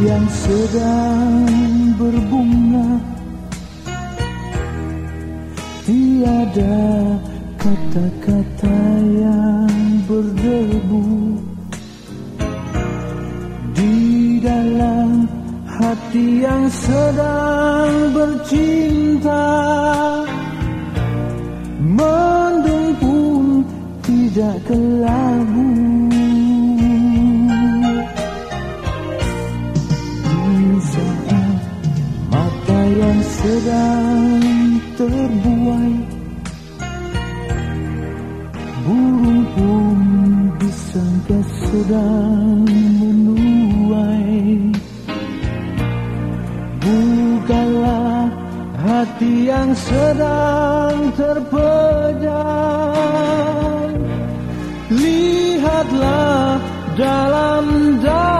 yang sedang berbunga. Tiada kata-kata yang berdebu Di dalam hati yang sedang bercinta. Mendung pun tidak kelabu sedang terbuai. Burung pun disangka sedang menuai. Bukalah hati yang sedang terpejam. Lihatlah dalam dalam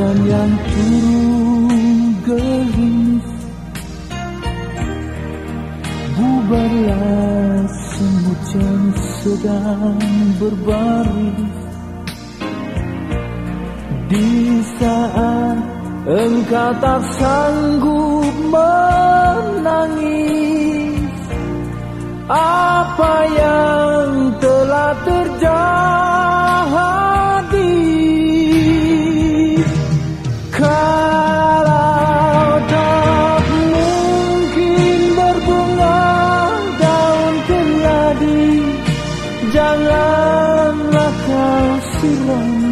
hujan yang turun gerimis Bubarlah semut yang sedang berbaris Di saat engkau tak sanggup menangis Apa yang kurang